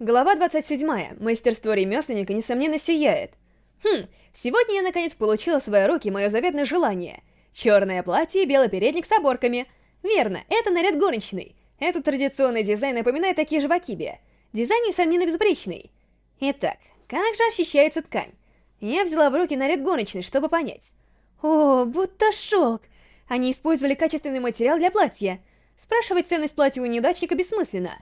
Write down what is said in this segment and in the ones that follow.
Глава 27. Мастерство ремесленника, несомненно, сияет. Хм, сегодня я наконец получила в свои руки мое заветное желание. Черное платье и белый передник с оборками. Верно, это наряд горничной. Этот традиционный дизайн напоминает такие же вакиби. Дизайн, несомненно, безупречный. Итак, как же ощущается ткань? Я взяла в руки наряд горничной, чтобы понять. О, будто шелк. Они использовали качественный материал для платья. Спрашивать ценность платья у неудачника бессмысленно.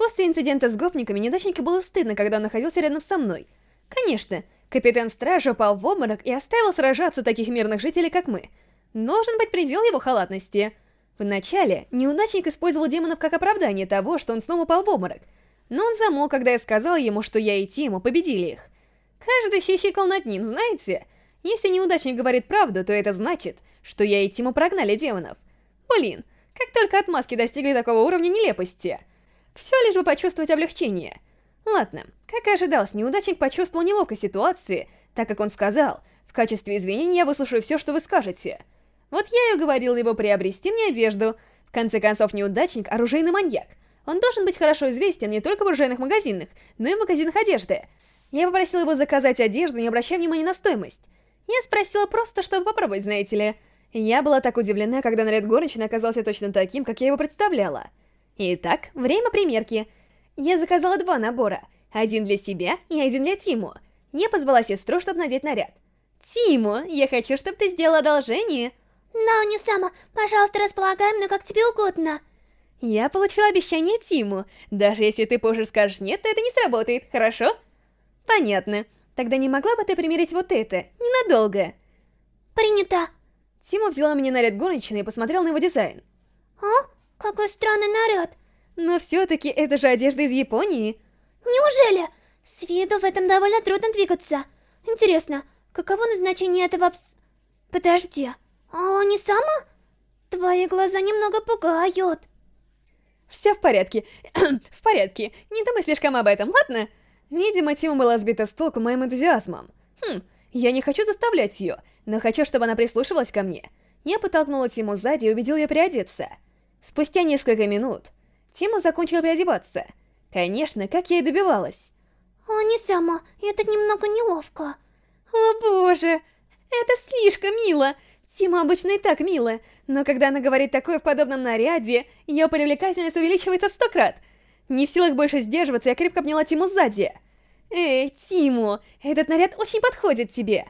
После инцидента с гопниками неудачнику было стыдно, когда он находился рядом со мной. Конечно, капитан стражи упал в обморок и оставил сражаться таких мирных жителей, как мы. Должен быть предел его халатности. Вначале неудачник использовал демонов как оправдание того, что он снова упал в обморок. Но он замол, когда я сказал ему, что я и Тиму победили их. Каждый хихикал над ним, знаете? Если неудачник говорит правду, то это значит, что я и Тиму прогнали демонов. Блин, как только отмазки достигли такого уровня нелепости. Все лишь бы почувствовать облегчение. Ладно, как и ожидалось, неудачник почувствовал неловкость ситуации, так как он сказал, в качестве извинения я выслушаю все, что вы скажете. Вот я и уговорил его приобрести мне одежду. В конце концов, неудачник — оружейный маньяк. Он должен быть хорошо известен не только в оружейных магазинах, но и в магазинах одежды. Я попросил его заказать одежду, не обращая внимания на стоимость. Я спросила просто, чтобы попробовать, знаете ли. Я была так удивлена, когда наряд горничной оказался точно таким, как я его представляла. Итак, время примерки. Я заказала два набора. Один для себя и один для Тиму. Я позвала сестру, чтобы надеть наряд. Тиму, я хочу, чтобы ты сделала одолжение. Науни Сама, пожалуйста, располагай мной как тебе угодно. Я получила обещание Тиму. Даже если ты позже скажешь нет, то это не сработает, хорошо? Понятно. Тогда не могла бы ты примерить вот это, ненадолго? Принято. Тима взяла мне наряд горничной и посмотрел на его дизайн. А? Какой странный наряд. Но все-таки это же одежда из Японии. Неужели? С виду в этом довольно трудно двигаться. Интересно, каково назначение этого... Подожди, а не сама? Твои глаза немного пугают. Все в порядке. в порядке. Не думай слишком об этом, ладно? Видимо, Тима была сбита с толку моим энтузиазмом. Хм, я не хочу заставлять ее, но хочу, чтобы она прислушивалась ко мне. Я подтолкнула Тиму сзади и убедил ее приодеться. Спустя несколько минут Тима закончила переодеваться. Конечно, как я и добивалась. О, не сама, это немного неловко. О боже, это слишком мило. Тима обычно и так мило, но когда она говорит такое в подобном наряде, ее привлекательность увеличивается в сто крат. Не в силах больше сдерживаться, я крепко обняла Тиму сзади. Эй, Тиму, этот наряд очень подходит тебе.